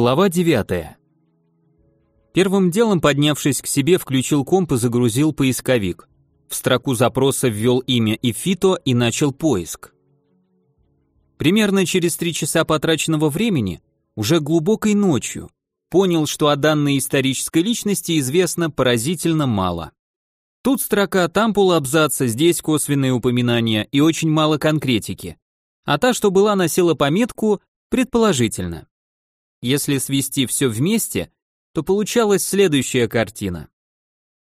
Глава 9. Первым делом, поднявшись к себе, включил комп и загрузил поисковик. В строку запроса ввел имя Ифито и начал поиск. Примерно через три часа потраченного времени, уже глубокой ночью, понял, что о данной исторической личности известно поразительно мало. Тут строка, там полуабзаца, здесь косвенные упоминания и очень мало конкретики. А та, что была, носила пометку «предположительно». Если свести все вместе, то получалась следующая картина.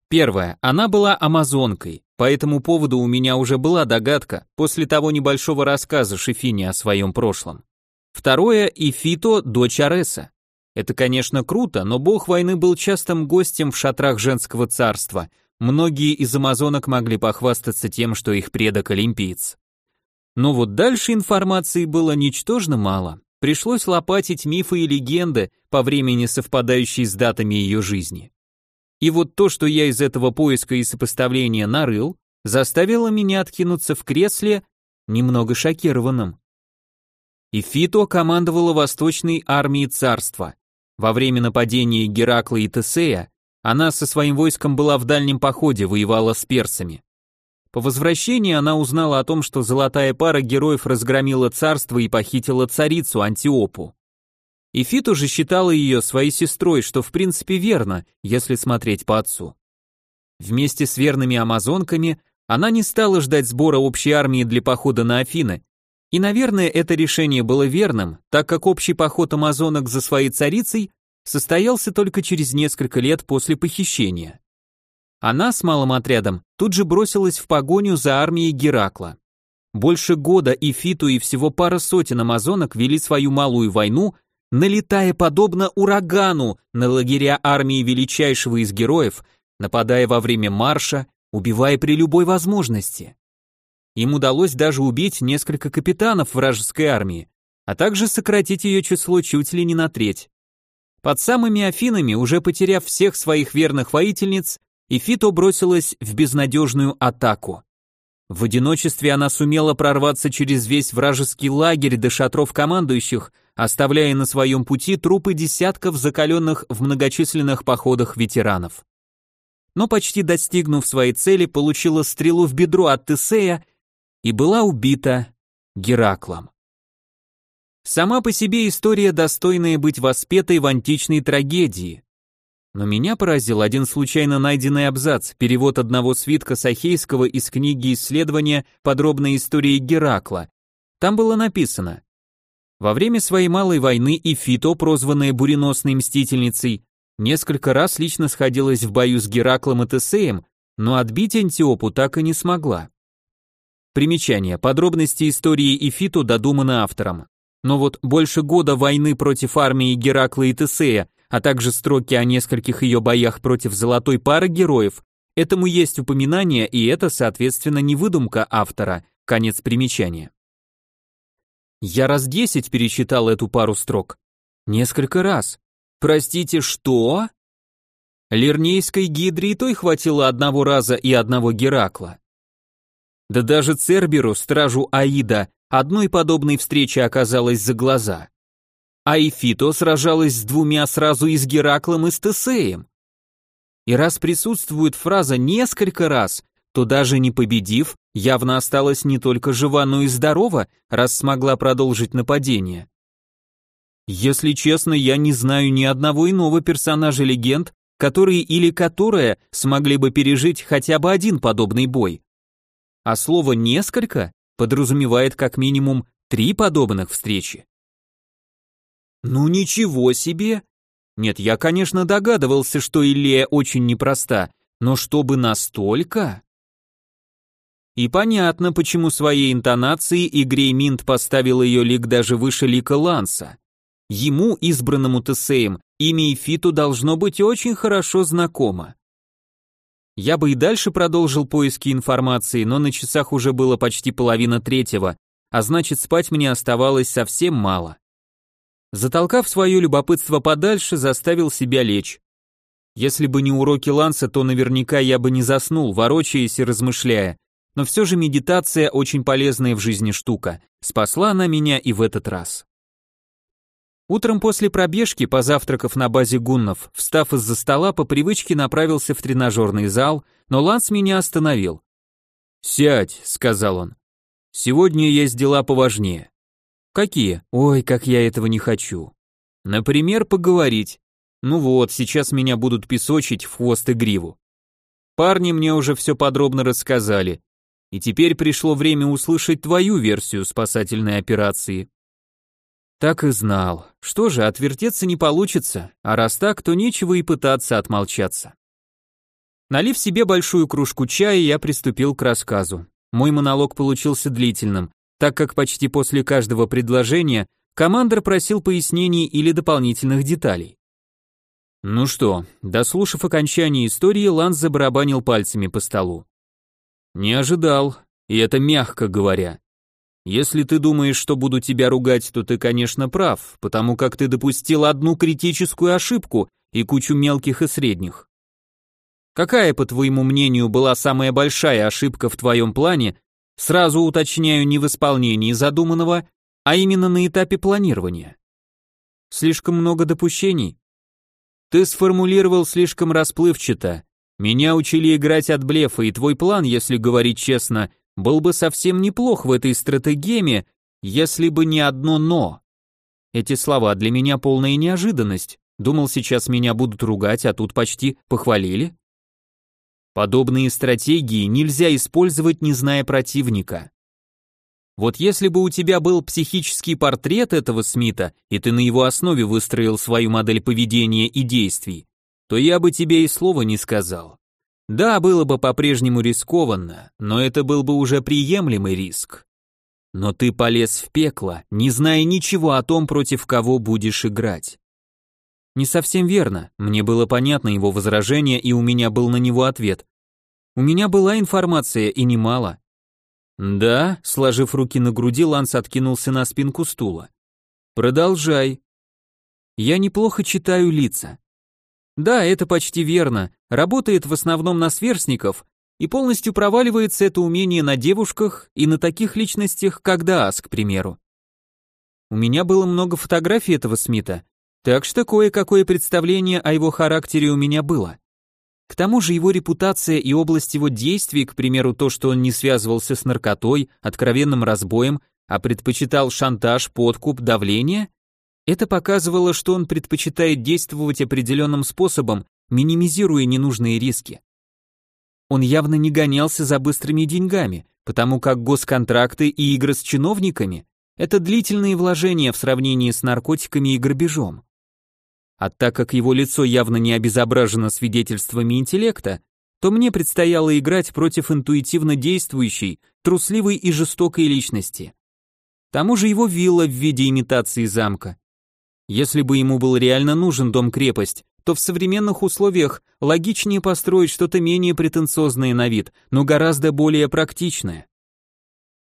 Первое. Она была амазонкой. По этому поводу у меня уже была догадка после того небольшого рассказа Шефини о своем прошлом. Второе. Ифито – дочь Ареса. Это, конечно, круто, но бог войны был частым гостем в шатрах женского царства. Многие из амазонок могли похвастаться тем, что их предок олимпиец. Но вот дальше информации было ничтожно мало. Пришлось лопатить мифы и легенды, по времени совпадающие с датами ее жизни. И вот то, что я из этого поиска и сопоставления нарыл, заставило меня откинуться в кресле, немного шокированным. Ифито командовала восточной армией царства. Во время нападения Геракла и Тесея она со своим войском была в дальнем походе, воевала с персами. По возвращении она узнала о том, что золотая пара героев разгромила царство и похитила царицу Антиопу. Ифит уже считала ее своей сестрой, что в принципе верно, если смотреть по отцу. Вместе с верными амазонками она не стала ждать сбора общей армии для похода на Афины, и, наверное, это решение было верным, так как общий поход амазонок за своей царицей состоялся только через несколько лет после похищения. Она с малым отрядом тут же бросилась в погоню за армией Геракла. Больше года и Фиту, и всего пара сотен амазонок вели свою малую войну, налетая подобно урагану на лагеря армии величайшего из героев, нападая во время марша, убивая при любой возможности. Им удалось даже убить несколько капитанов вражеской армии, а также сократить ее число чуть ли не на треть. Под самыми Афинами, уже потеряв всех своих верных воительниц, и Фито бросилась в безнадежную атаку. В одиночестве она сумела прорваться через весь вражеский лагерь до шатров командующих, оставляя на своем пути трупы десятков закаленных в многочисленных походах ветеранов. Но почти достигнув своей цели, получила стрелу в бедро от Тесея и была убита Гераклом. Сама по себе история достойная быть воспетой в античной трагедии, но меня поразил один случайно найденный абзац, перевод одного свитка Сахейского из книги исследования «Подробная история Геракла». Там было написано «Во время своей малой войны Ифито, прозванная буреносной мстительницей, несколько раз лично сходилась в бою с Гераклом и Тесеем, но отбить Антиопу так и не смогла». Примечание. Подробности истории Ифито додуманы автором. Но вот больше года войны против армии Геракла и Тесея а также строки о нескольких ее боях против золотой пары героев, этому есть упоминание, и это, соответственно, не выдумка автора, конец примечания. Я раз десять перечитал эту пару строк. Несколько раз. Простите, что? Лирнейской гидре и той хватило одного раза и одного Геракла. Да даже Церберу, стражу Аида, одной подобной встречи оказалось за глаза а Ифито сражалась с двумя сразу и с Гераклом, и с Тесеем. И раз присутствует фраза несколько раз, то даже не победив, явно осталась не только жива, но и здорова, раз смогла продолжить нападение. Если честно, я не знаю ни одного иного персонажа легенд, которые или которая смогли бы пережить хотя бы один подобный бой. А слово «несколько» подразумевает как минимум три подобных встречи. Ну ничего себе! Нет, я, конечно, догадывался, что Иллея очень непроста, но чтобы настолько? И понятно, почему своей интонацией Игрей Минт поставил ее лик даже выше лика Ланса. Ему, избранному Тесеем, имя Ифиту должно быть очень хорошо знакомо. Я бы и дальше продолжил поиски информации, но на часах уже было почти половина третьего, а значит спать мне оставалось совсем мало. Затолкав свое любопытство подальше, заставил себя лечь. Если бы не уроки Ланса, то наверняка я бы не заснул, ворочаясь и размышляя. Но все же медитация очень полезная в жизни штука. Спасла она меня и в этот раз. Утром после пробежки, позавтракав на базе гуннов, встав из-за стола, по привычке направился в тренажерный зал, но Ланс меня остановил. «Сядь», — сказал он. «Сегодня есть дела поважнее». «Какие? Ой, как я этого не хочу». «Например, поговорить. Ну вот, сейчас меня будут песочить в хвост и гриву. Парни мне уже все подробно рассказали, и теперь пришло время услышать твою версию спасательной операции. Так и знал. Что же, отвертеться не получится, а раз так, то нечего и пытаться отмолчаться. Налив себе большую кружку чая, я приступил к рассказу. Мой монолог получился длительным, так как почти после каждого предложения командир просил пояснений или дополнительных деталей. Ну что, дослушав окончание истории, Ланс забарабанил пальцами по столу. Не ожидал, и это мягко говоря. Если ты думаешь, что буду тебя ругать, то ты, конечно, прав, потому как ты допустил одну критическую ошибку и кучу мелких и средних. Какая, по твоему мнению, была самая большая ошибка в твоем плане, сразу уточняю, не в исполнении задуманного, а именно на этапе планирования? Слишком много допущений? Ты сформулировал слишком расплывчато, меня учили играть от блефа, и твой план, если говорить честно, был бы совсем неплох в этой стратегеме, если бы не одно «но». Эти слова для меня полная неожиданность. Думал, сейчас меня будут ругать, а тут почти похвалили. Подобные стратегии нельзя использовать, не зная противника. Вот если бы у тебя был психический портрет этого Смита, и ты на его основе выстроил свою модель поведения и действий, то я бы тебе и слова не сказал. Да, было бы по-прежнему рискованно, но это был бы уже приемлемый риск. Но ты полез в пекло, не зная ничего о том, против кого будешь играть. Не совсем верно, мне было понятно его возражение, и у меня был на него ответ. У меня была информация, и немало. Да, сложив руки на груди, Ланс откинулся на спинку стула. Продолжай. Я неплохо читаю лица. Да, это почти верно. Работает в основном на сверстников, и полностью проваливается это умение на девушках и на таких личностях, как Даас, к примеру. У меня было много фотографий этого Смита, так что кое-какое представление о его характере у меня было. К тому же его репутация и область его действий, к примеру, то, что он не связывался с наркотой, откровенным разбоем, а предпочитал шантаж, подкуп, давление, это показывало, что он предпочитает действовать определенным способом, минимизируя ненужные риски. Он явно не гонялся за быстрыми деньгами, потому как госконтракты и игры с чиновниками – это длительные вложения в сравнении с наркотиками и грабежом. А так как его лицо явно не обезображено свидетельствами интеллекта, то мне предстояло играть против интуитивно действующей, трусливой и жестокой личности. К тому же его вилла в виде имитации замка если бы ему был реально нужен дом-крепость, то в современных условиях логичнее построить что-то менее претенциозное на вид, но гораздо более практичное.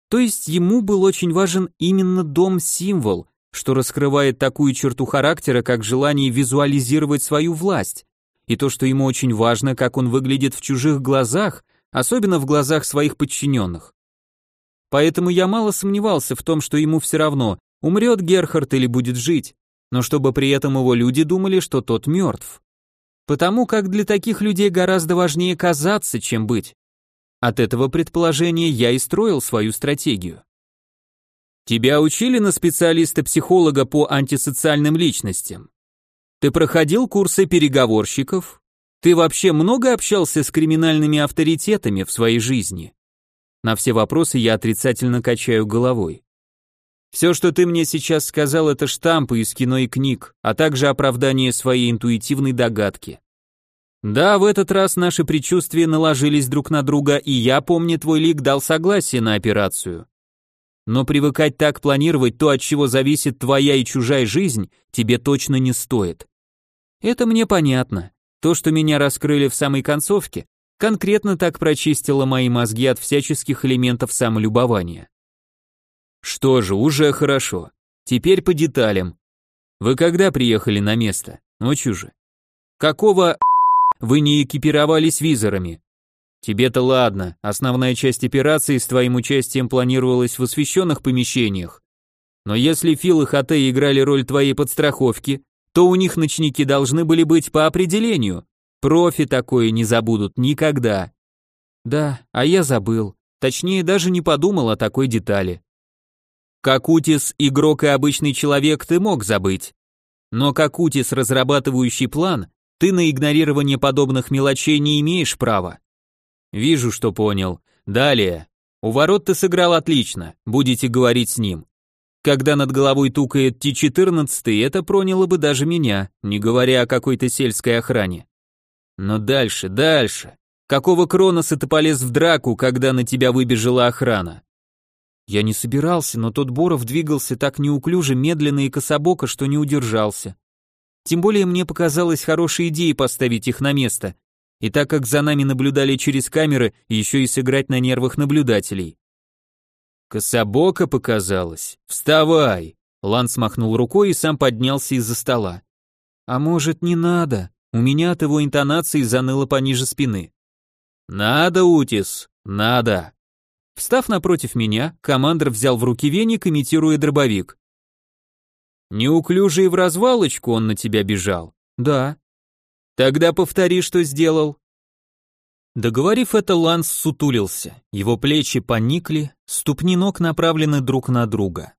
То есть ему был очень важен именно дом-символ, что раскрывает такую черту характера, как желание визуализировать свою власть, и то, что ему очень важно, как он выглядит в чужих глазах, особенно в глазах своих подчиненных. Поэтому я мало сомневался в том, что ему все равно, умрет Герхард или будет жить, но чтобы при этом его люди думали, что тот мертв. Потому как для таких людей гораздо важнее казаться, чем быть. От этого предположения я и строил свою стратегию. Тебя учили на специалиста-психолога по антисоциальным личностям? Ты проходил курсы переговорщиков? Ты вообще много общался с криминальными авторитетами в своей жизни? На все вопросы я отрицательно качаю головой. Все, что ты мне сейчас сказал, это штампы из кино и книг, а также оправдание своей интуитивной догадки. Да, в этот раз наши предчувствия наложились друг на друга, и я, помню, твой лик дал согласие на операцию. Но привыкать так планировать то, от чего зависит твоя и чужая жизнь, тебе точно не стоит. Это мне понятно. То, что меня раскрыли в самой концовке, конкретно так прочистило мои мозги от всяческих элементов самолюбования. Что же, уже хорошо. Теперь по деталям. Вы когда приехали на место? Ночью же. Какого вы не экипировались визорами? Тебе-то ладно, основная часть операции с твоим участием планировалась в освещенных помещениях. Но если Фил и Хате играли роль твоей подстраховки, то у них ночники должны были быть по определению. Профи такое не забудут никогда. Да, а я забыл. Точнее, даже не подумал о такой детали. Как Утис, игрок и обычный человек, ты мог забыть. Но как Утис, разрабатывающий план, ты на игнорирование подобных мелочей не имеешь права. Вижу, что понял. Далее. У ворот ты сыграл отлично, будете говорить с ним. Когда над головой тукает Ти-14, это проняло бы даже меня, не говоря о какой-то сельской охране. Но дальше, дальше. Какого Кроноса ты полез в драку, когда на тебя выбежала охрана? Я не собирался, но тот Боров двигался так неуклюже, медленно и кособоко, что не удержался. Тем более мне показалось хорошей идеей поставить их на место, и так как за нами наблюдали через камеры, еще и сыграть на нервах наблюдателей. Кособоко показалось. Вставай! Ланс махнул рукой и сам поднялся из-за стола. А может, не надо? У меня от его интонации заныло пониже спины. Надо, Утис, надо. Встав напротив меня, командир взял в руки веник, имитируя дробовик. Неуклюжий в развалочку он на тебя бежал? Да. Тогда повтори, что сделал. Договорив это, Ланс сутулился. Его плечи поникли, ступни ног направлены друг на друга.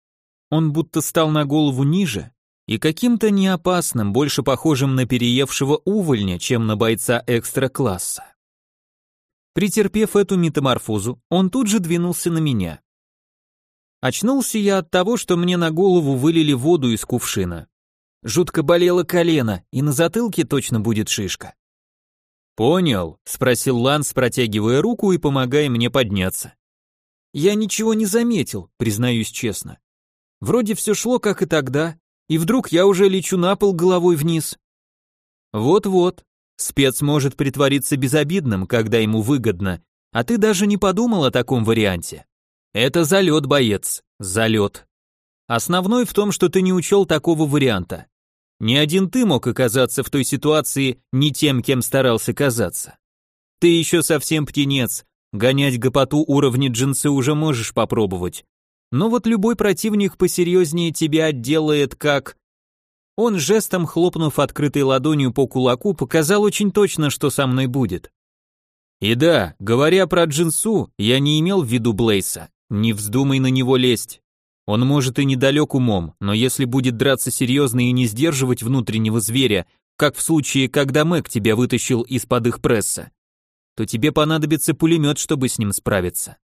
Он будто стал на голову ниже и каким-то неопасным, больше похожим на переевшего увольня, чем на бойца экстра-класса. Претерпев эту метаморфозу, он тут же двинулся на меня. Очнулся я от того, что мне на голову вылили воду из кувшина. Жутко болело колено, и на затылке точно будет шишка. «Понял», — спросил Ланс, протягивая руку и помогая мне подняться. Я ничего не заметил, признаюсь честно. Вроде все шло, как и тогда, и вдруг я уже лечу на пол головой вниз. Вот-вот, спец может притвориться безобидным, когда ему выгодно, а ты даже не подумал о таком варианте. Это залет, боец, залет. Основной в том, что ты не учел такого варианта. Ни один ты мог оказаться в той ситуации не тем, кем старался казаться. Ты еще совсем птенец, гонять гопоту уровня джинсы уже можешь попробовать. Но вот любой противник посерьезнее тебя отделает как... Он жестом хлопнув открытой ладонью по кулаку, показал очень точно, что со мной будет. И да, говоря про джинсу, я не имел в виду Блейса. Не вздумай на него лезть. Он может и недалек умом, но если будет драться серьезно и не сдерживать внутреннего зверя, как в случае, когда Мэг тебя вытащил из-под их пресса, то тебе понадобится пулемет, чтобы с ним справиться.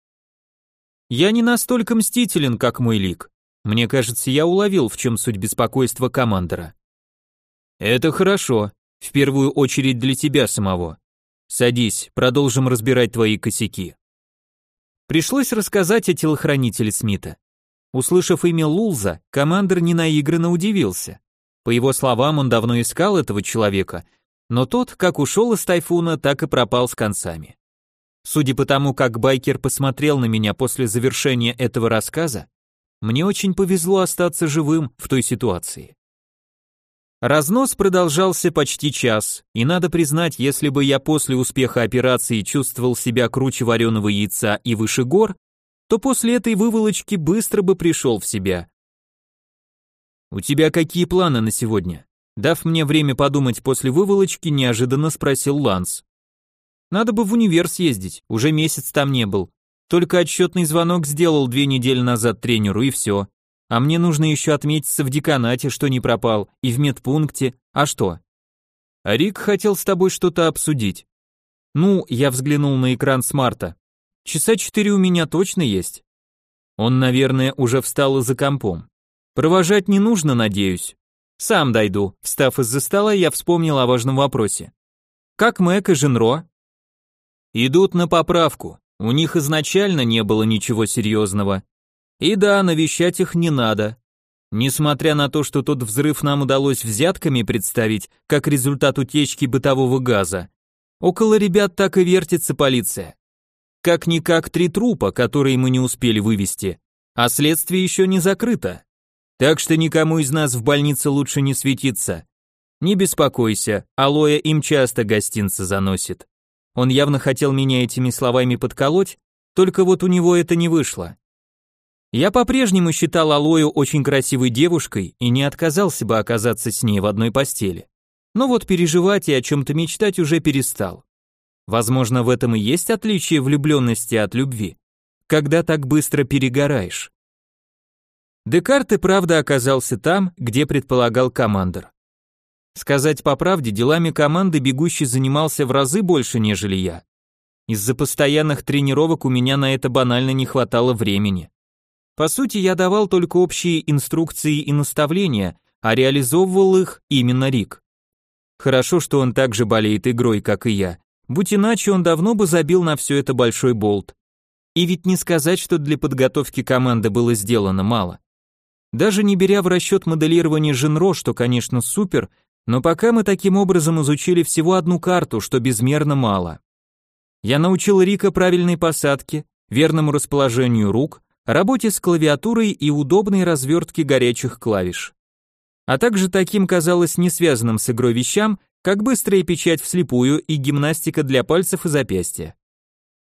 Я не настолько мстителен, как мой лик. Мне кажется, я уловил, в чем суть беспокойства командора. Это хорошо, в первую очередь для тебя самого. Садись, продолжим разбирать твои косяки. Пришлось рассказать о телохранителе Смита. Услышав имя Лулза, командир ненаигранно удивился. По его словам, он давно искал этого человека, но тот, как ушел из тайфуна, так и пропал с концами. Судя по тому, как байкер посмотрел на меня после завершения этого рассказа, мне очень повезло остаться живым в той ситуации. Разнос продолжался почти час, и надо признать, если бы я после успеха операции чувствовал себя круче вареного яйца и выше гор, то после этой выволочки быстро бы пришел в себя. «У тебя какие планы на сегодня?» Дав мне время подумать после выволочки, неожиданно спросил Ланс. «Надо бы в универ съездить, уже месяц там не был. Только отчетный звонок сделал две недели назад тренеру, и все. А мне нужно еще отметиться в деканате, что не пропал, и в медпункте. А что?» «А Рик хотел с тобой что-то обсудить». «Ну, я взглянул на экран смарта. Часа четыре у меня точно есть. Он, наверное, уже встал из-за компом. Провожать не нужно, надеюсь. Сам дойду. Встав из-за стола, я вспомнил о важном вопросе. Как Мэг и Женро? Идут на поправку. У них изначально не было ничего серьезного. И да, навещать их не надо. Несмотря на то, что тот взрыв нам удалось взятками представить, как результат утечки бытового газа, около ребят так и вертится полиция. Как-никак три трупа, которые мы не успели вывести, а следствие еще не закрыто. Так что никому из нас в больнице лучше не светиться. Не беспокойся, Алоя им часто гостинцы заносит. Он явно хотел меня этими словами подколоть, только вот у него это не вышло. Я по-прежнему считал Алою очень красивой девушкой и не отказался бы оказаться с ней в одной постели. Но вот переживать и о чем-то мечтать уже перестал. Возможно, в этом и есть отличие влюбленности от любви, когда так быстро перегораешь. Декарт и правда оказался там, где предполагал командор. Сказать по правде, делами команды бегущий занимался в разы больше, нежели я. Из-за постоянных тренировок у меня на это банально не хватало времени. По сути, я давал только общие инструкции и наставления, а реализовывал их именно Рик. Хорошо, что он так же болеет игрой, как и я. Будь иначе, он давно бы забил на все это большой болт. И ведь не сказать, что для подготовки команды было сделано мало. Даже не беря в расчет моделирование Женро, что, конечно, супер, но пока мы таким образом изучили всего одну карту, что безмерно мало. Я научил Рика правильной посадке, верному расположению рук, работе с клавиатурой и удобной развертке горячих клавиш. А также таким, казалось, не связанным с игрой вещам, как быстрая печать вслепую и гимнастика для пальцев и запястья.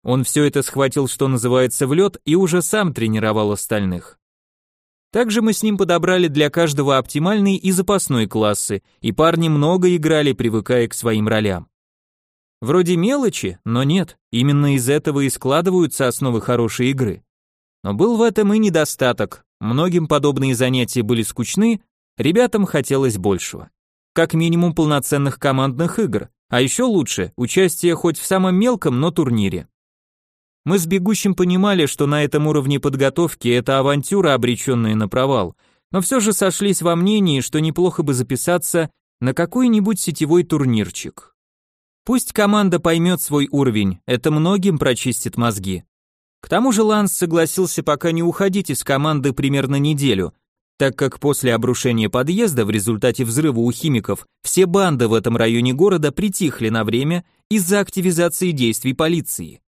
Он все это схватил, что называется, в лед и уже сам тренировал остальных. Также мы с ним подобрали для каждого оптимальный и запасной классы, и парни много играли, привыкая к своим ролям. Вроде мелочи, но нет, именно из этого и складываются основы хорошей игры. Но был в этом и недостаток. Многим подобные занятия были скучны, ребятам хотелось большего. Как минимум полноценных командных игр, а еще лучше участие хоть в самом мелком, но турнире. Мы с бегущим понимали, что на этом уровне подготовки это авантюра, обреченная на провал, но все же сошлись во мнении, что неплохо бы записаться на какой-нибудь сетевой турнирчик. Пусть команда поймет свой уровень, это многим прочистит мозги. К тому же Ланс согласился пока не уходить из команды примерно неделю, так как после обрушения подъезда в результате взрыва у химиков все банды в этом районе города притихли на время из-за активизации действий полиции.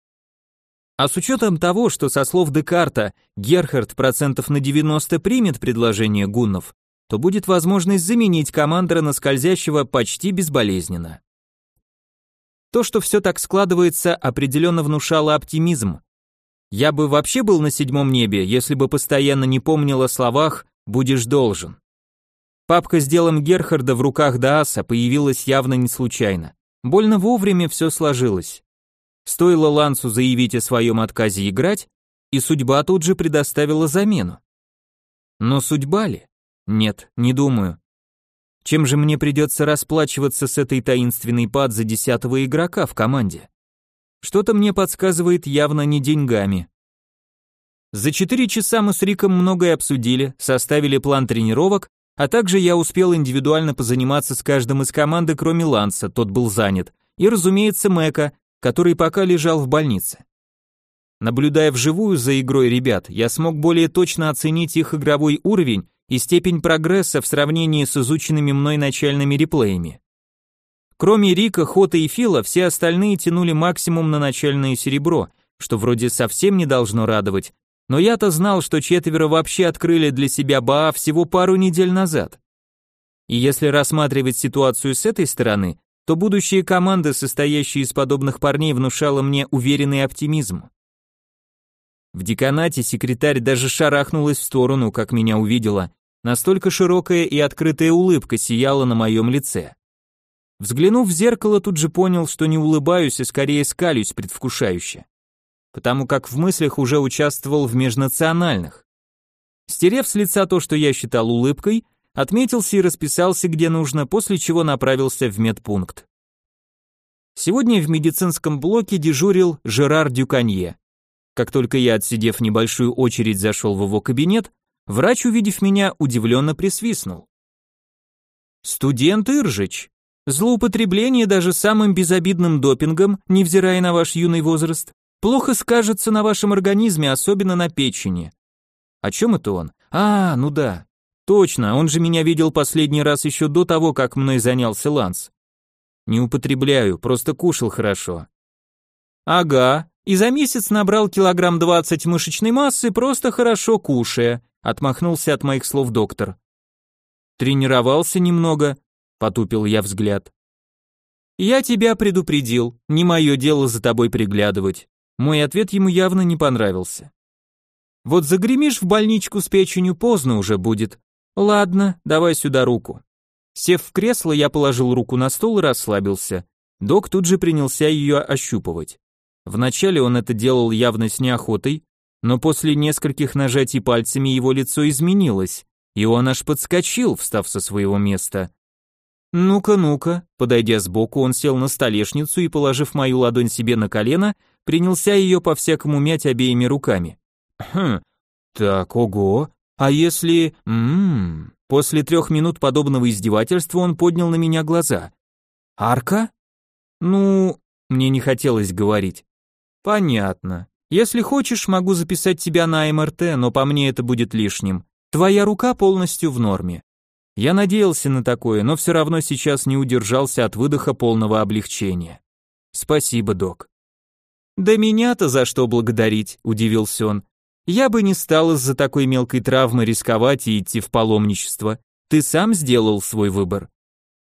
А с учетом того, что со слов Декарта Герхард процентов на 90 примет предложение гуннов, то будет возможность заменить командора на скользящего почти безболезненно. То, что все так складывается, определенно внушало оптимизм, я бы вообще был на седьмом небе, если бы постоянно не помнил о словах «будешь должен». Папка с делом Герхарда в руках Дааса появилась явно не случайно. Больно вовремя все сложилось. Стоило Лансу заявить о своем отказе играть, и судьба тут же предоставила замену. Но судьба ли? Нет, не думаю. Чем же мне придется расплачиваться с этой таинственной пад за десятого игрока в команде? Что-то мне подсказывает явно не деньгами. За четыре часа мы с Риком многое обсудили, составили план тренировок, а также я успел индивидуально позаниматься с каждым из команды, кроме Ланса, тот был занят, и, разумеется, Мэка, который пока лежал в больнице. Наблюдая вживую за игрой ребят, я смог более точно оценить их игровой уровень и степень прогресса в сравнении с изученными мной начальными реплеями. Кроме Рика, Хота и Фила, все остальные тянули максимум на начальное серебро, что вроде совсем не должно радовать, но я-то знал, что четверо вообще открыли для себя БАА всего пару недель назад. И если рассматривать ситуацию с этой стороны, то будущие команды, состоящие из подобных парней, внушало мне уверенный оптимизм. В деканате секретарь даже шарахнулась в сторону, как меня увидела, настолько широкая и открытая улыбка сияла на моем лице. Взглянув в зеркало, тут же понял, что не улыбаюсь, а скорее скалюсь предвкушающе. Потому как в мыслях уже участвовал в межнациональных. Стерев с лица то, что я считал улыбкой, отметился и расписался где нужно, после чего направился в медпункт. Сегодня в медицинском блоке дежурил Жерар Дюканье. Как только я, отсидев небольшую очередь, зашел в его кабинет, врач, увидев меня, удивленно присвистнул. «Студент Иржич, Злоупотребление даже самым безобидным допингом, невзирая на ваш юный возраст, плохо скажется на вашем организме, особенно на печени. О чем это он? А, ну да. Точно, он же меня видел последний раз еще до того, как мной занялся Ланс. Не употребляю, просто кушал хорошо. Ага, и за месяц набрал килограмм двадцать мышечной массы, просто хорошо кушая, отмахнулся от моих слов доктор. Тренировался немного, потупил я взгляд. Я тебя предупредил, не мое дело за тобой приглядывать. Мой ответ ему явно не понравился. Вот загремишь в больничку с печенью, поздно уже будет. Ладно, давай сюда руку. Сев в кресло, я положил руку на стол и расслабился. Док тут же принялся ее ощупывать. Вначале он это делал явно с неохотой, но после нескольких нажатий пальцами его лицо изменилось, и он аж подскочил, встав со своего места. «Ну-ка, ну-ка», подойдя сбоку, он сел на столешницу и, положив мою ладонь себе на колено, принялся ее по-всякому мять обеими руками. «Хм, так, ого, а если... Ммм...» После трех минут подобного издевательства он поднял на меня глаза. «Арка?» «Ну...» Мне не хотелось говорить. «Понятно. Если хочешь, могу записать тебя на МРТ, но по мне это будет лишним. Твоя рука полностью в норме. Я надеялся на такое, но все равно сейчас не удержался от выдоха полного облегчения. Спасибо, док. Да меня-то за что благодарить, удивился он. Я бы не стал из-за такой мелкой травмы рисковать и идти в паломничество. Ты сам сделал свой выбор.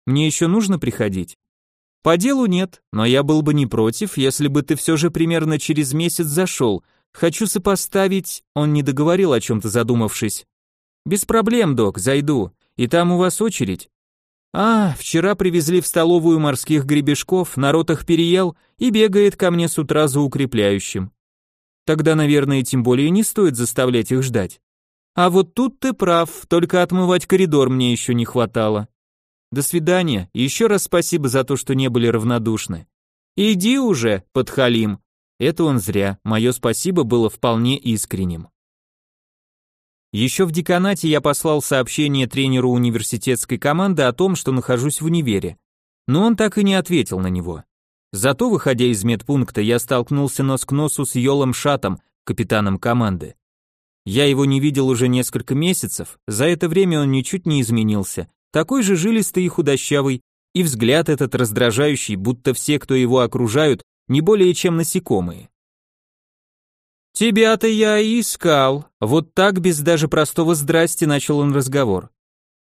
Мне еще нужно приходить? По делу нет, но я был бы не против, если бы ты все же примерно через месяц зашел. Хочу сопоставить...» Он не договорил о чем-то задумавшись. «Без проблем, док, зайду. И там у вас очередь?» «А, вчера привезли в столовую морских гребешков, народ их переел и бегает ко мне с утра за укрепляющим. Тогда, наверное, тем более не стоит заставлять их ждать. А вот тут ты прав, только отмывать коридор мне еще не хватало. До свидания, еще раз спасибо за то, что не были равнодушны. Иди уже, подхалим. Это он зря, мое спасибо было вполне искренним. Еще в деканате я послал сообщение тренеру университетской команды о том, что нахожусь в универе, но он так и не ответил на него. Зато, выходя из медпункта, я столкнулся нос к носу с Йолом Шатом, капитаном команды. Я его не видел уже несколько месяцев, за это время он ничуть не изменился, такой же жилистый и худощавый, и взгляд этот раздражающий, будто все, кто его окружают, не более чем насекомые. «Тебя-то я и искал», вот так без даже простого «здрасти» начал он разговор.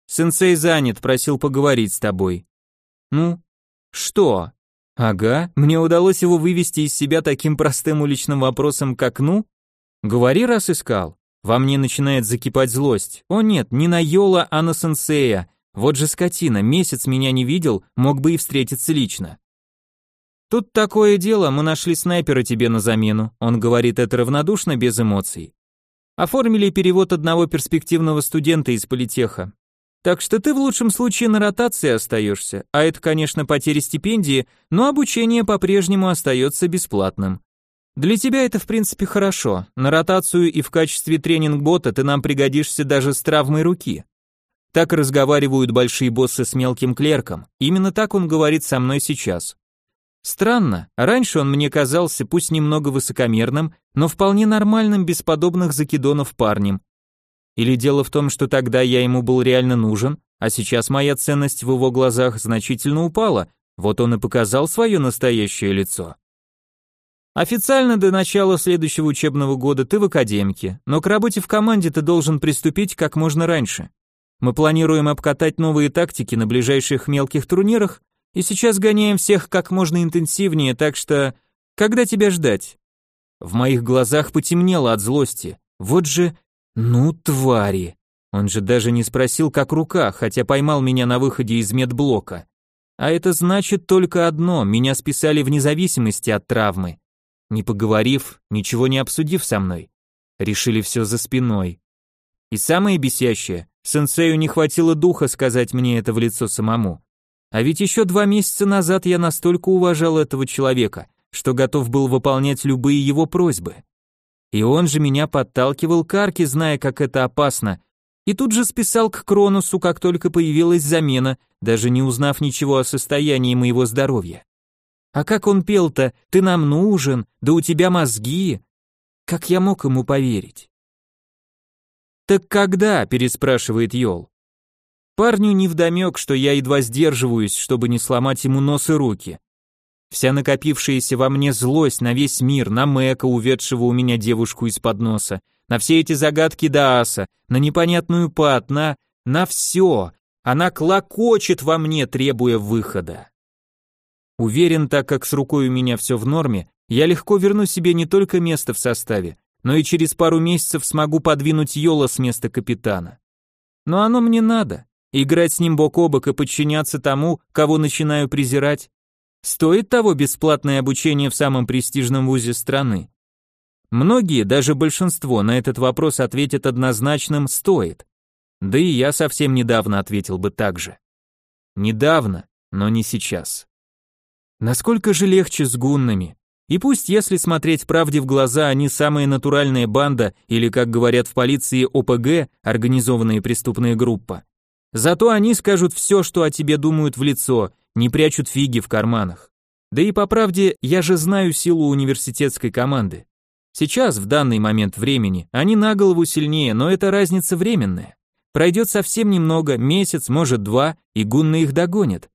«Сенсей занят, просил поговорить с тобой». «Ну?» «Что?» «Ага, мне удалось его вывести из себя таким простым уличным вопросом, как «ну?» «Говори, раз искал». Во мне начинает закипать злость. О нет, не на Йола, а на сенсея. Вот же скотина, месяц меня не видел, мог бы и встретиться лично. Тут такое дело, мы нашли снайпера тебе на замену. Он говорит это равнодушно, без эмоций. Оформили перевод одного перспективного студента из политеха. Так что ты в лучшем случае на ротации остаешься, а это, конечно, потеря стипендии, но обучение по-прежнему остается бесплатным. Для тебя это, в принципе, хорошо. На ротацию и в качестве тренинг-бота ты нам пригодишься даже с травмой руки. Так разговаривают большие боссы с мелким клерком. Именно так он говорит со мной сейчас. Странно, раньше он мне казался пусть немного высокомерным, но вполне нормальным без подобных закидонов парнем. Или дело в том, что тогда я ему был реально нужен, а сейчас моя ценность в его глазах значительно упала, вот он и показал свое настоящее лицо. Официально до начала следующего учебного года ты в академике, но к работе в команде ты должен приступить как можно раньше. Мы планируем обкатать новые тактики на ближайших мелких турнирах и сейчас гоняем всех как можно интенсивнее, так что... Когда тебя ждать? В моих глазах потемнело от злости. Вот же... Ну, твари. Он же даже не спросил, как рука, хотя поймал меня на выходе из медблока. А это значит только одно, меня списали вне зависимости от травмы. Не поговорив, ничего не обсудив со мной. Решили все за спиной. И самое бесящее, Сенсею не хватило духа сказать мне это в лицо самому. А ведь еще два месяца назад я настолько уважал этого человека, что готов был выполнять любые его просьбы. И он же меня подталкивал к арке, зная, как это опасно, и тут же списал к Кроносу, как только появилась замена, даже не узнав ничего о состоянии моего здоровья. А как он пел-то «Ты нам нужен», «Да у тебя мозги», как я мог ему поверить? «Так когда?» – переспрашивает Йол. Парню невдомек, что я едва сдерживаюсь, чтобы не сломать ему нос и руки. Вся накопившаяся во мне злость на весь мир, на Мэка, уведшего у меня девушку из-под носа, на все эти загадки Дааса, на непонятную пат, на... на все. Она клокочет во мне, требуя выхода. Уверен, так как с рукой у меня все в норме, я легко верну себе не только место в составе, но и через пару месяцев смогу подвинуть Йола с места капитана. Но оно мне надо. Играть с ним бок о бок и подчиняться тому, кого начинаю презирать. Стоит того бесплатное обучение в самом престижном вузе страны? Многие, даже большинство, на этот вопрос ответят однозначным «стоит». Да и я совсем недавно ответил бы так же. Недавно, но не сейчас. Насколько же легче с гуннами? И пусть, если смотреть правде в глаза, они самая натуральная банда, или, как говорят в полиции, ОПГ, организованная преступная группа. Зато они скажут все, что о тебе думают в лицо, не прячут фиги в карманах. Да и по правде, я же знаю силу университетской команды. Сейчас, в данный момент времени, они на голову сильнее, но эта разница временная. Пройдет совсем немного, месяц, может два, и гунны их догонят.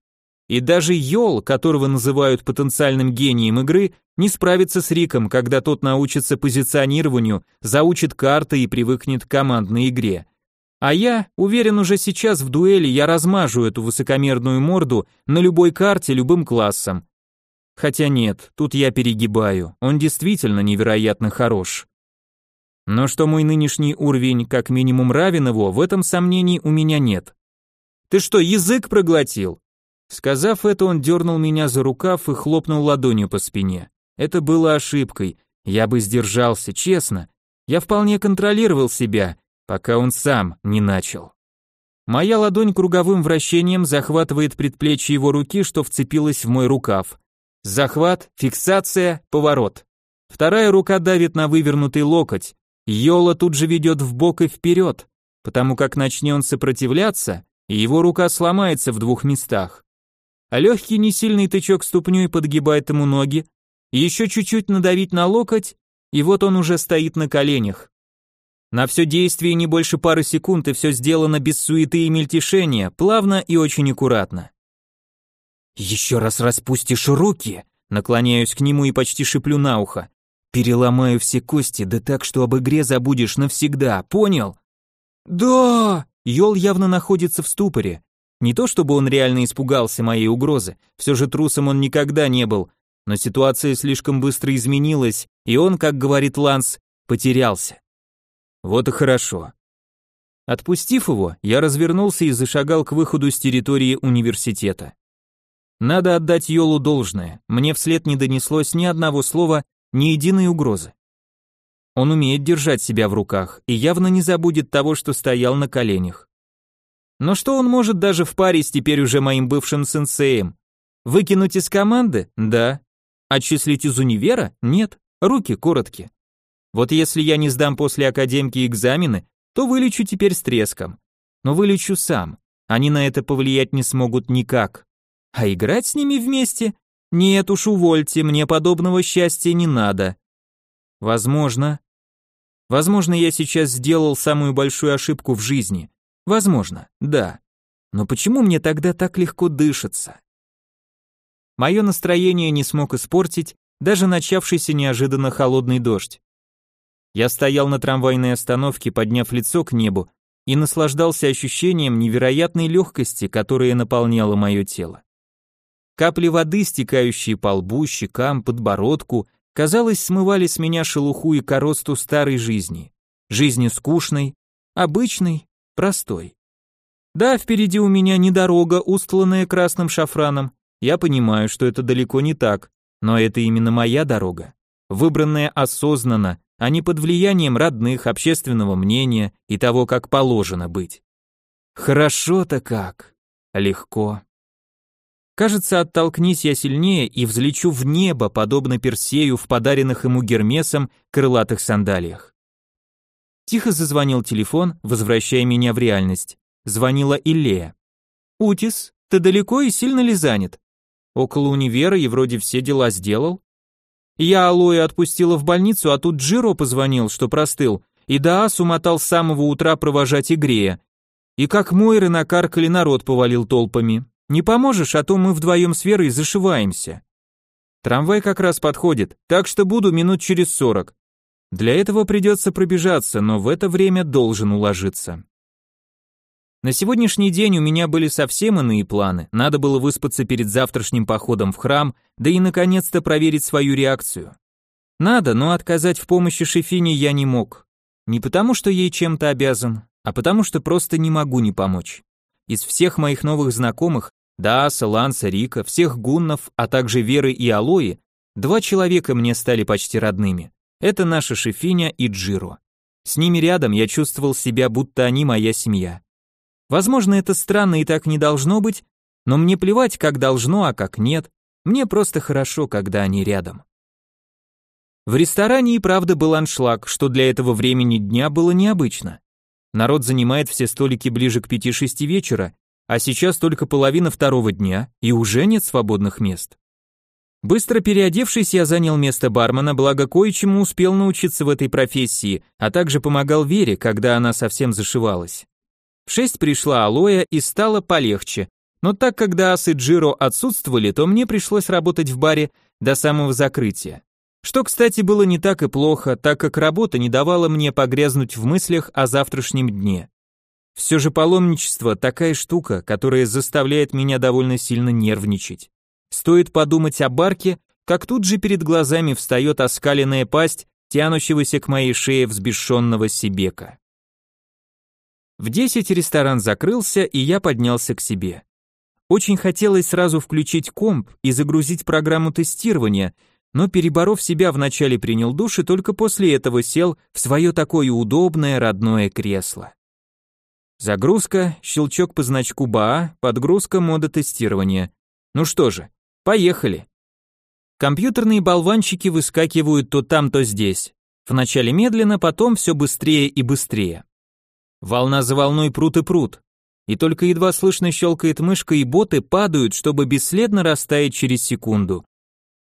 И даже Йол, которого называют потенциальным гением игры, не справится с Риком, когда тот научится позиционированию, заучит карты и привыкнет к командной игре. А я, уверен, уже сейчас в дуэли я размажу эту высокомерную морду на любой карте любым классом. Хотя нет, тут я перегибаю, он действительно невероятно хорош. Но что мой нынешний уровень как минимум равен его, в этом сомнений у меня нет. Ты что, язык проглотил? Сказав это, он дернул меня за рукав и хлопнул ладонью по спине. Это было ошибкой. Я бы сдержался, честно. Я вполне контролировал себя, пока он сам не начал. Моя ладонь круговым вращением захватывает предплечье его руки, что вцепилось в мой рукав. Захват, фиксация, поворот. Вторая рука давит на вывернутый локоть. Йола тут же ведет в бок и вперед, потому как начнет он сопротивляться, и его рука сломается в двух местах. А легкий несильный тычок ступней подгибает ему ноги, еще чуть-чуть надавить на локоть, и вот он уже стоит на коленях. На все действие не больше пары секунд, и все сделано без суеты и мельтешения, плавно и очень аккуратно. «Еще раз распустишь руки», наклоняюсь к нему и почти шиплю на ухо. «Переломаю все кости, да так, что об игре забудешь навсегда, понял?» «Да!» Йол явно находится в ступоре. Не то чтобы он реально испугался моей угрозы, все же трусом он никогда не был, но ситуация слишком быстро изменилась, и он, как говорит Ланс, потерялся. Вот и хорошо. Отпустив его, я развернулся и зашагал к выходу с территории университета. Надо отдать Йолу должное, мне вслед не донеслось ни одного слова, ни единой угрозы. Он умеет держать себя в руках и явно не забудет того, что стоял на коленях. Но что он может даже в паре с теперь уже моим бывшим сенсеем? Выкинуть из команды? Да. Отчислить из универа? Нет. Руки короткие. Вот если я не сдам после академки экзамены, то вылечу теперь с треском. Но вылечу сам. Они на это повлиять не смогут никак. А играть с ними вместе? Нет уж, увольте, мне подобного счастья не надо. Возможно. Возможно, я сейчас сделал самую большую ошибку в жизни. Возможно, да. Но почему мне тогда так легко дышится? Мое настроение не смог испортить даже начавшийся неожиданно холодный дождь. Я стоял на трамвайной остановке, подняв лицо к небу, и наслаждался ощущением невероятной легкости, которая наполняла мое тело. Капли воды, стекающие по лбу, щекам, подбородку, казалось, смывали с меня шелуху и коросту старой жизни. Жизни скучной, обычной, простой. Да, впереди у меня не дорога, устланная красным шафраном. Я понимаю, что это далеко не так, но это именно моя дорога, выбранная осознанно, а не под влиянием родных, общественного мнения и того, как положено быть. Хорошо-то как, легко. Кажется, оттолкнись я сильнее и взлечу в небо, подобно Персею в подаренных ему Гермесом крылатых сандалиях. Тихо зазвонил телефон, возвращая меня в реальность. Звонила Иллея. «Утис, ты далеко и сильно ли занят?» «Около универа и вроде все дела сделал». «Я Алоэ отпустила в больницу, а тут Джиро позвонил, что простыл, и Даас умотал с самого утра провожать Игрея. И как Мойры накаркали народ повалил толпами. Не поможешь, а то мы вдвоем с Верой зашиваемся. Трамвай как раз подходит, так что буду минут через сорок. Для этого придется пробежаться, но в это время должен уложиться. На сегодняшний день у меня были совсем иные планы. Надо было выспаться перед завтрашним походом в храм, да и наконец-то проверить свою реакцию. Надо, но отказать в помощи Шефине я не мог. Не потому, что ей чем-то обязан, а потому, что просто не могу не помочь. Из всех моих новых знакомых, Дааса, Ланса, Рика, всех гуннов, а также Веры и Алои, два человека мне стали почти родными. Это наша Шефиня и Джиро. С ними рядом я чувствовал себя, будто они моя семья. Возможно, это странно и так не должно быть, но мне плевать, как должно, а как нет. Мне просто хорошо, когда они рядом. В ресторане и правда был аншлаг, что для этого времени дня было необычно. Народ занимает все столики ближе к 5-6 вечера, а сейчас только половина второго дня, и уже нет свободных мест. Быстро переодевшись, я занял место бармена, благо кое-чему успел научиться в этой профессии, а также помогал Вере, когда она совсем зашивалась. В шесть пришла Алоя и стало полегче, но так как Даас и Джиро отсутствовали, то мне пришлось работать в баре до самого закрытия. Что, кстати, было не так и плохо, так как работа не давала мне погрязнуть в мыслях о завтрашнем дне. Все же паломничество такая штука, которая заставляет меня довольно сильно нервничать. Стоит подумать о барке, как тут же перед глазами встает оскаленная пасть, тянущегося к моей шее взбешенного Сибека. В десять ресторан закрылся, и я поднялся к себе. Очень хотелось сразу включить комп и загрузить программу тестирования, но переборов себя вначале принял душ и только после этого сел в свое такое удобное родное кресло. Загрузка, щелчок по значку БА, подгрузка мода тестирования. Ну что же, поехали. Компьютерные болванчики выскакивают то там, то здесь. Вначале медленно, потом все быстрее и быстрее. Волна за волной прут и прут. И только едва слышно щелкает мышка, и боты падают, чтобы бесследно растаять через секунду.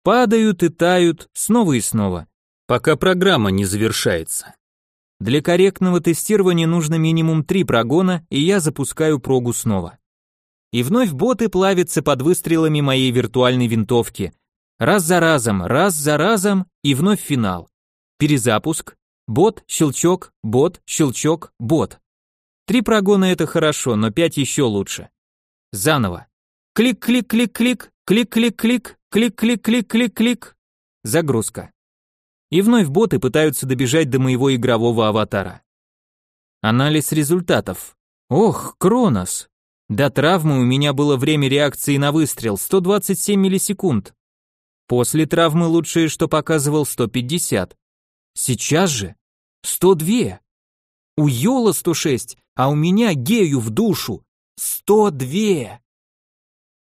Падают и тают снова и снова, пока программа не завершается. Для корректного тестирования нужно минимум три прогона, и я запускаю прогу снова. И вновь боты плавятся под выстрелами моей виртуальной винтовки. Раз за разом, раз за разом, и вновь финал. Перезапуск, бот, щелчок, бот, щелчок, бот. Три прогона это хорошо, но пять еще лучше. Заново. Клик-клик-клик-клик, клик-клик-клик, Клик-клик-клик-клик-клик. Загрузка. И вновь боты пытаются добежать до моего игрового аватара. Анализ результатов. Ох, Кронос. До травмы у меня было время реакции на выстрел 127 миллисекунд. После травмы лучшее, что показывал 150. Сейчас же 102. У Йола 106, а у меня гею в душу 102.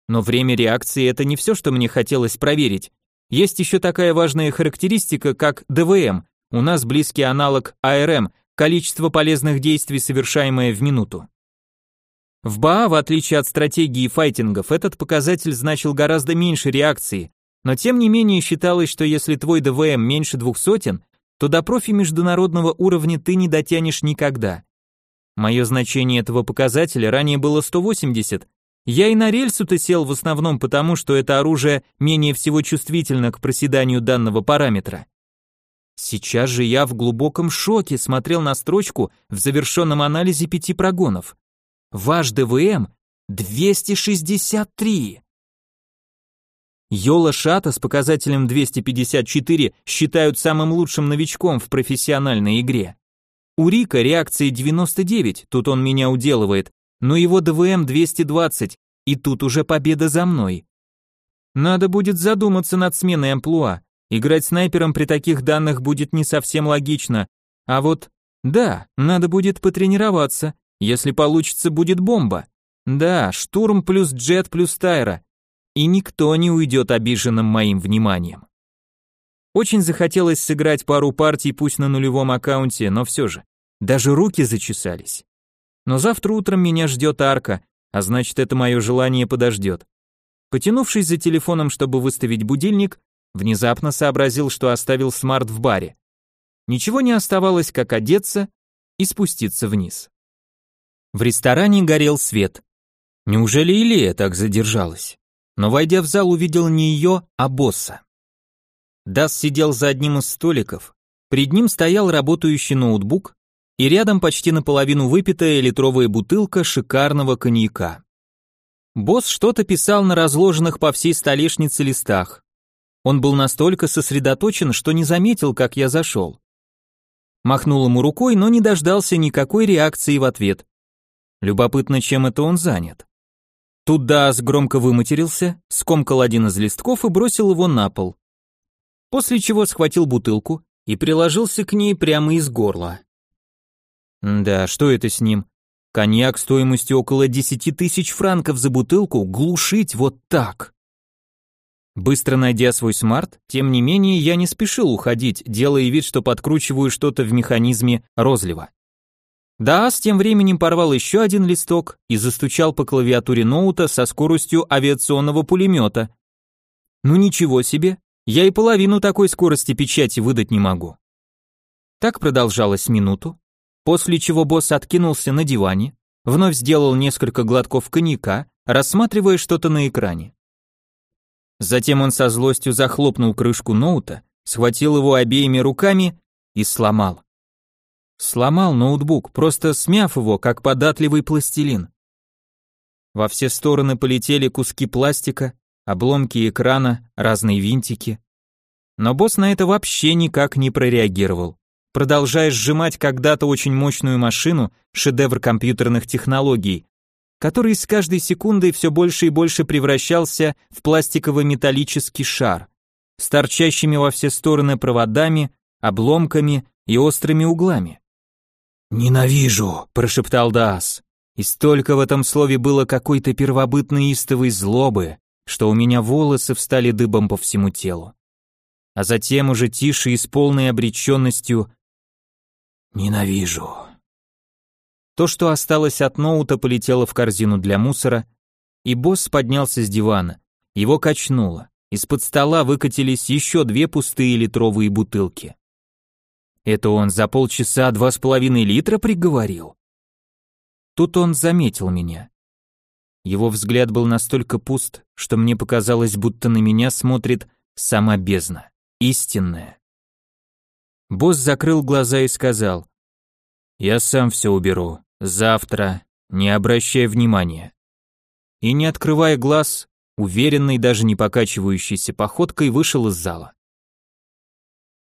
Но время реакции это не все, что мне хотелось проверить. Есть еще такая важная характеристика, как ДВМ, у нас близкий аналог АРМ, количество полезных действий, совершаемое в минуту. В БА, в отличие от стратегии файтингов, этот показатель значил гораздо меньше реакции, но тем не менее считалось, что если твой ДВМ меньше двух сотен, то до профи международного уровня ты не дотянешь никогда. Мое значение этого показателя ранее было 180, я и на рельсу-то сел в основном потому, что это оружие менее всего чувствительно к проседанию данного параметра. Сейчас же я в глубоком шоке смотрел на строчку в завершенном анализе пяти прогонов. Ваш ДВМ 263. Йола Шата с показателем 254 считают самым лучшим новичком в профессиональной игре. У Рика реакции 99, тут он меня уделывает, но его ДВМ 220, и тут уже победа за мной. Надо будет задуматься над сменой амплуа. Играть снайпером при таких данных будет не совсем логично. А вот, да, надо будет потренироваться. Если получится, будет бомба. Да, штурм плюс джет плюс тайра. И никто не уйдет обиженным моим вниманием. Очень захотелось сыграть пару партий, пусть на нулевом аккаунте, но все же. Даже руки зачесались. Но завтра утром меня ждет арка, а значит это мое желание подождет. Потянувшись за телефоном, чтобы выставить будильник, внезапно сообразил, что оставил смарт в баре. Ничего не оставалось, как одеться и спуститься вниз. В ресторане горел свет. Неужели Илия так задержалась? Но войдя в зал, увидел не ее, а босса. Дас сидел за одним из столиков. Перед ним стоял работающий ноутбук, и рядом почти наполовину выпитая литровая бутылка шикарного коньяка. Босс что-то писал на разложенных по всей столешнице листах. Он был настолько сосредоточен, что не заметил, как я зашел. Махнул ему рукой, но не дождался никакой реакции в ответ. Любопытно, чем это он занят. Тут Даас громко выматерился, скомкал один из листков и бросил его на пол. После чего схватил бутылку и приложился к ней прямо из горла. Да, что это с ним? Коньяк стоимостью около десяти тысяч франков за бутылку глушить вот так. Быстро найдя свой смарт, тем не менее я не спешил уходить, делая вид, что подкручиваю что-то в механизме розлива. Даас тем временем порвал еще один листок и застучал по клавиатуре ноута со скоростью авиационного пулемета. Ну ничего себе, я и половину такой скорости печати выдать не могу. Так продолжалось минуту, после чего босс откинулся на диване, вновь сделал несколько глотков коньяка, рассматривая что-то на экране. Затем он со злостью захлопнул крышку ноута, схватил его обеими руками и сломал. Сломал ноутбук, просто смяв его, как податливый пластилин. Во все стороны полетели куски пластика, обломки экрана, разные винтики. Но босс на это вообще никак не прореагировал. Продолжая сжимать когда-то очень мощную машину, шедевр компьютерных технологий, который с каждой секундой все больше и больше превращался в пластиковый металлический шар с торчащими во все стороны проводами, обломками и острыми углами. «Ненавижу», — прошептал Даас. И столько в этом слове было какой-то первобытной истовой злобы, что у меня волосы встали дыбом по всему телу. А затем уже тише и с полной обреченностью «Ненавижу». То, что осталось от ноута, полетело в корзину для мусора, и босс поднялся с дивана. Его качнуло. Из-под стола выкатились еще две пустые литровые бутылки. Это он за полчаса два с половиной литра приговорил? Тут он заметил меня. Его взгляд был настолько пуст, что мне показалось, будто на меня смотрит сама бездна, истинная. Босс закрыл глаза и сказал, «Я сам все уберу, завтра, не обращая внимания». И не открывая глаз, уверенной, даже не покачивающейся походкой вышел из зала.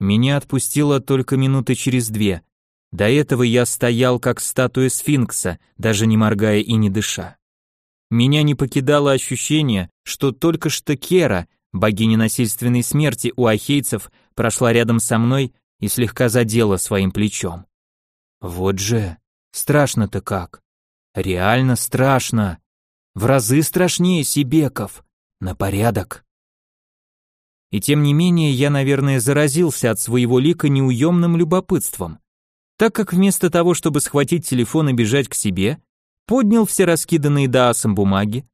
Меня отпустило только минуты через две. До этого я стоял как статуя сфинкса, даже не моргая и не дыша. Меня не покидало ощущение, что только что Кера, богиня насильственной смерти у ахейцев, прошла рядом со мной и слегка задела своим плечом. Вот же, страшно-то как. Реально страшно. В разы страшнее Сибеков. На порядок. И тем не менее я, наверное, заразился от своего лика неуемным любопытством, так как вместо того, чтобы схватить телефон и бежать к себе, поднял все раскиданные даасом бумаги,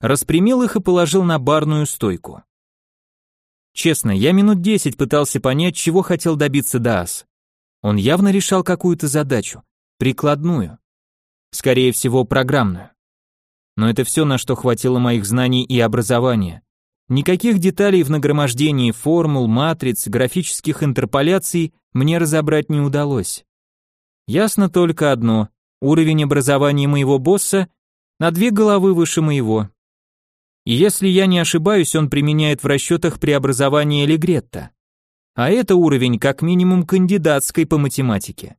распрямил их и положил на барную стойку. Честно, я минут десять пытался понять, чего хотел добиться Даас. Он явно решал какую-то задачу, прикладную, скорее всего, программную. Но это все, на что хватило моих знаний и образования. Никаких деталей в нагромождении формул, матриц, графических интерполяций мне разобрать не удалось. Ясно только одно, уровень образования моего босса на две головы выше моего. И если я не ошибаюсь, он применяет в расчетах преобразование Легретта. А это уровень как минимум кандидатской по математике.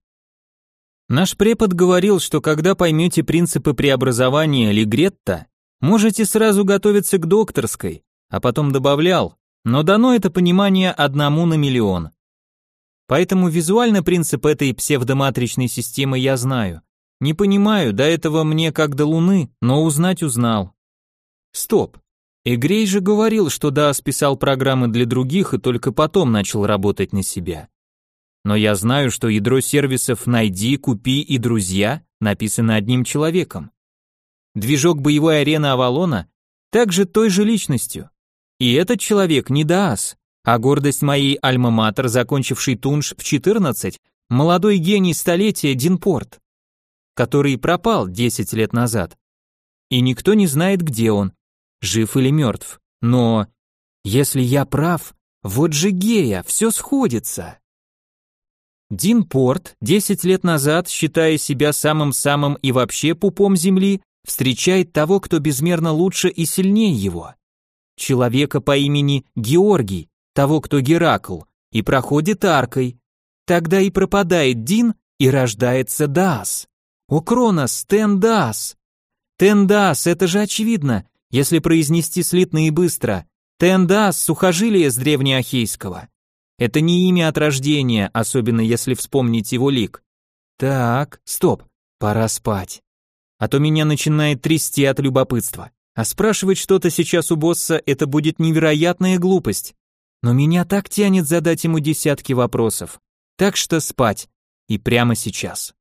Наш препод говорил, что когда поймете принципы преобразования Легретта, можете сразу готовиться к докторской, а потом добавлял, но дано это понимание одному на миллион. Поэтому визуально принцип этой псевдоматричной системы я знаю. Не понимаю, до этого мне как до Луны, но узнать узнал. Стоп. Эгрей же говорил, что да, списал программы для других и только потом начал работать на себя. Но я знаю, что ядро сервисов «Найди», «Купи» и «Друзья» написано одним человеком. Движок боевой арены Авалона также той же личностью. И этот человек не Даас, а гордость моей альма-матер, закончивший Тунш в 14, молодой гений столетия Динпорт, который пропал 10 лет назад. И никто не знает, где он, жив или мертв. Но если я прав, вот же гея, все сходится. Дин Порт 10 лет назад, считая себя самым-самым и вообще пупом земли, встречает того, кто безмерно лучше и сильнее его человека по имени Георгий, того, кто Геракл, и проходит аркой. Тогда и пропадает Дин, и рождается Дас. О, Кронос, Тендас! Тендас, это же очевидно, если произнести слитно и быстро. Тендас, сухожилие с древнеахейского. Это не имя от рождения, особенно если вспомнить его лик. Так, стоп, пора спать. А то меня начинает трясти от любопытства. А спрашивать что-то сейчас у босса это будет невероятная глупость. Но меня так тянет задать ему десятки вопросов. Так что спать. И прямо сейчас.